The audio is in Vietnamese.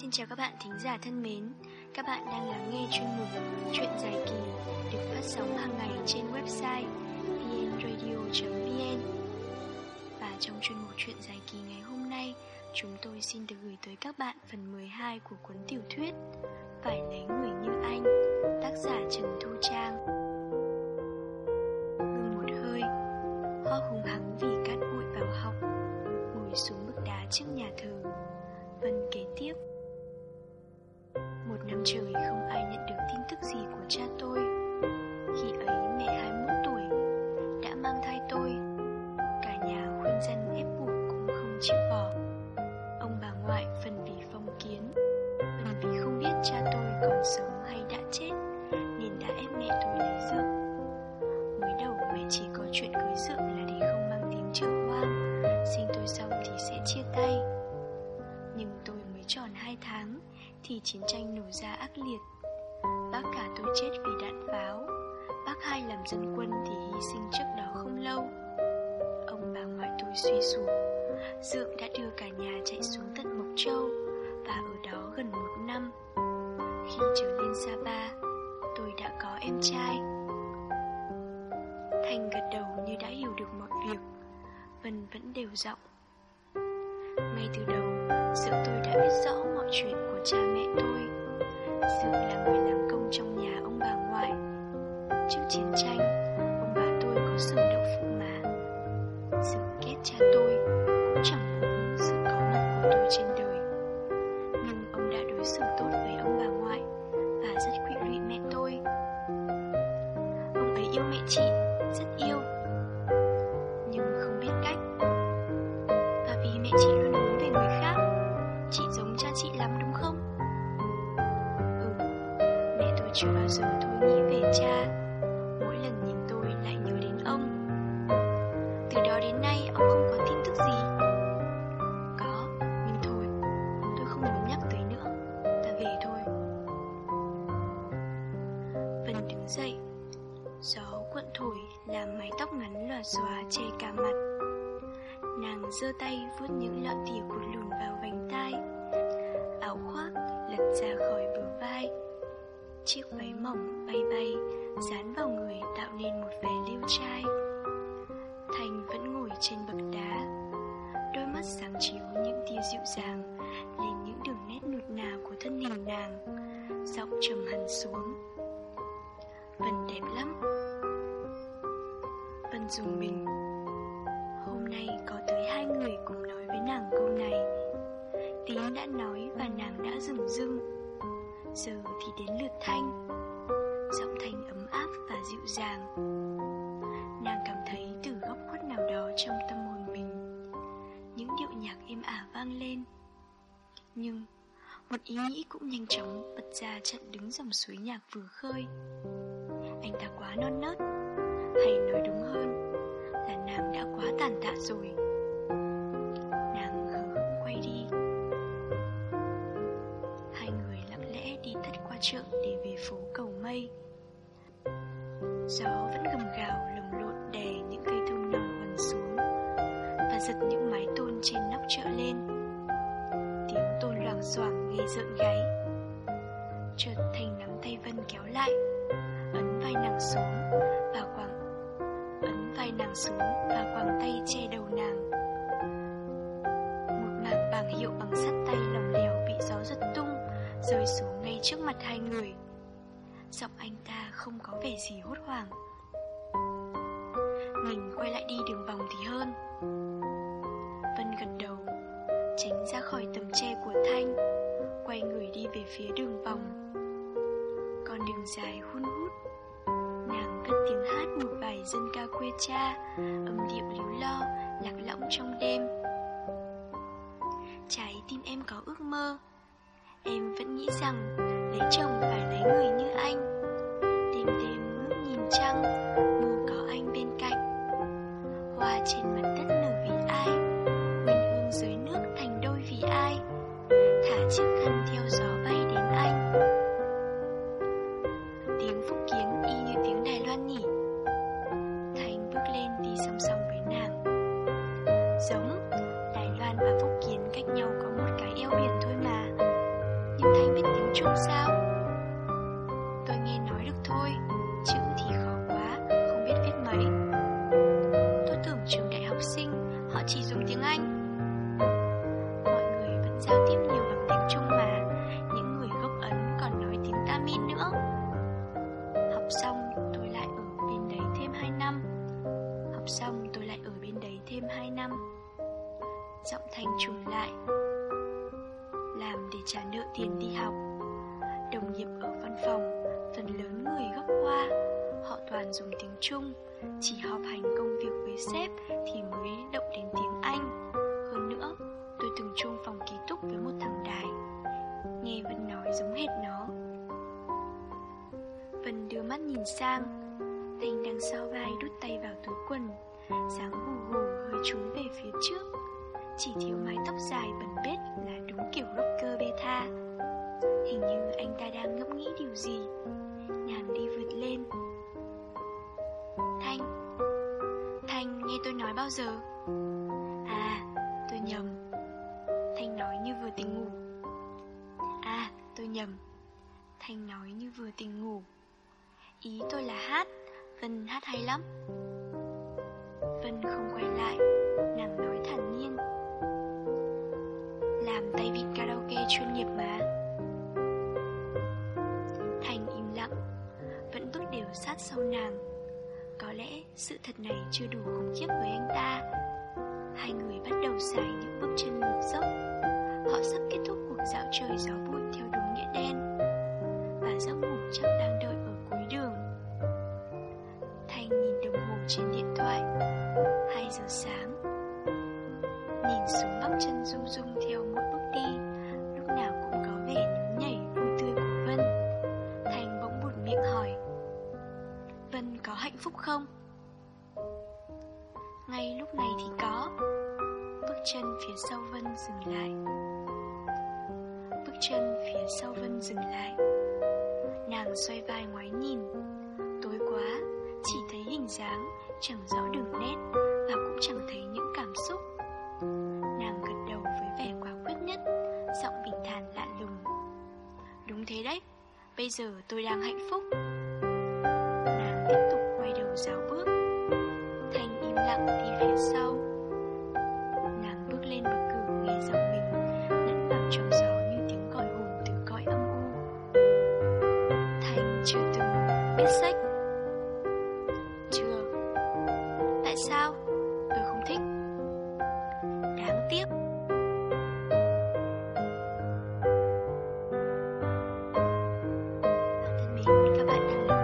Xin chào các bạn thính giả thân mến. Các bạn đang lắng nghe chuyên mục Chuyện dài kỳ được phát sóng hàng ngày trên website vnradio.vn Và trong chuyên mục Chuyện dài kỳ ngày hôm nay, Chúng tôi xin được gửi tới các bạn phần 12 của cuốn tiểu thuyết Phải lấy người như anh, Tác giả Trần Thu Trang. Chiến tranh nổ ra ác liệt. Bác cả tôi chết vì đạn pháo. Bác hai làm dân quân thì hy sinh trước đó không lâu. Ông bà ngoại tôi suy sụp. Dượng đã đưa cả nhà chạy xuống tận Mộc Châu Và ở đó gần một năm. Khi trở lên Sapa Tôi đã có em trai. Thành gật đầu như đã hiểu được mọi việc, Vân vẫn đều giọng. Ngay từ đầu, Dượng tôi đã biết rõ mọi chuyện của cha mẹ tôi. Dường là người làm công trong nhà ông bà ngoại. Trước chiến tranh chưa bao giờ thôi nghĩ về cha, Mỗi lần nhìn tôi lại nhớ đến ông. Từ đó đến nay, ông không có tin tức gì. Có, Nhưng thôi, Tôi không muốn nhắc tới nữa, Ta về thôi. Vân đứng dậy, Gió cuộn thổi làm mái tóc ngắn lòa xòa che cả mặt. Nàng giơ tay vuốt những lọn tỉa cuộn lùn vào vành tai, Áo khoác lật ra khỏi bờ Chiếc váy mỏng bay bay, Dán vào người tạo nên một vẻ liêu trai. Thành vẫn ngồi trên bậc đá, Đôi mắt sáng chiếu những tia dịu dàng Lên những đường nét nụt nà của thân hình nàng, Giọng trầm hẳn xuống. Vân đẹp lắm. Vân dùng mình. Hôm nay có tới hai người cùng nói với nàng câu này. Tín đã nói và nàng đã dừng dưng. Giờ thì đến lượt Thanh. Giọng Thanh ấm áp và dịu dàng. Nàng cảm thấy từ góc khuất nào đó trong tâm hồn mình, Những điệu nhạc êm ả vang lên. Nhưng một ý nghĩ cũng nhanh chóng bật ra chặn đứng dòng suối nhạc vừa khơi. Anh ta quá non nớt, Hay nói đúng hơn Là nàng đã quá tàn tạ rồi. Gió vẫn gầm gào lồng lộn đè những cây thông non quằn xuống Và giật những mái tôn trên nóc chợ lên. Tiếng tôn loảng xoảng nghe rợn gáy. Chợt Thành nắm tay Vân kéo lại, Ấn vai nàng xuống Và quàng Ấn vai nàng xuống Và quàng tay che đầu nàng. Một mảng bảng hiệu bằng sắt tay lồng lẻo Bị gió giật tung, Rơi xuống ngay trước mặt hai người. Giọng anh ta không có vẻ gì hốt hoảng. Mình quay lại đi đường vòng thì hơn. Vân gật đầu, Tránh ra khỏi tấm tre của Thanh, Quay người đi về phía đường vòng. Con đường dài hun hút, Nàng cất tiếng hát một bài dân ca quê cha, Âm điệu líu lo, Lạc lõng trong đêm. Trái tim em có ước mơ, Em vẫn nghĩ rằng Lấy chồng phải lấy người nhau có một cái eo biển thôi mà. Nhưng thay biết tiếng Trung sao? Toàn dùng tiếng Trung, Chỉ họp hành công việc với sếp Thì mới động đến tiếng Anh. Hơn nữa, Tôi từng chung phòng ký túc với một thằng đài, Nghe Vân nói giống hệt nó. Vân đưa mắt nhìn sang Thành đằng sau vai đút tay vào túi quần, dáng gù gù hơi trúng về phía trước. Chỉ thiếu mái tóc dài bẩn bết là đúng kiểu rocker beta Hình như anh ta đang ngẫm nghĩ điều gì, Nhàn đi vượt bao giờ? À tôi nhầm. Thanh nói như vừa tỉnh ngủ. À tôi nhầm. Thanh nói như vừa tỉnh ngủ. Ý tôi là hát. Vân hát hay lắm. Vân không quay lại, Nàng nói thản nhiên. Làm tay vịt karaoke chuyên nghiệp mà. Thành im lặng, Vẫn bước đều sát sau nàng lẽ sự thật này chưa đủ khủng khiếp với anh ta. Hai người bắt đầu xài những bước chân ngược dốc. Họ sắp kết thúc cuộc dạo chơi gió bụi theo đúng nghĩa đen. Và giấc ngủ chắc đang đợi ở cuối đường. Thanh nhìn đồng hồ trên điện thoại. 2 giờ sáng. Nhìn xuống bắp chân rung rung theo chân phía sau Vân dừng lại. Bước chân phía sau Vân dừng lại. Nàng xoay vai ngoái nhìn. Tối quá, Chỉ thấy hình dáng Chẳng rõ đường nét Và cũng chẳng thấy những cảm xúc. Nàng gật đầu với vẻ quả quyết nhất, Giọng bình thản lạ lùng. Đúng thế đấy, Bây giờ tôi đang hạnh phúc. Sách. Chưa. Tại sao? Tôi không thích. Đáng tiếc. Bạn thân mến,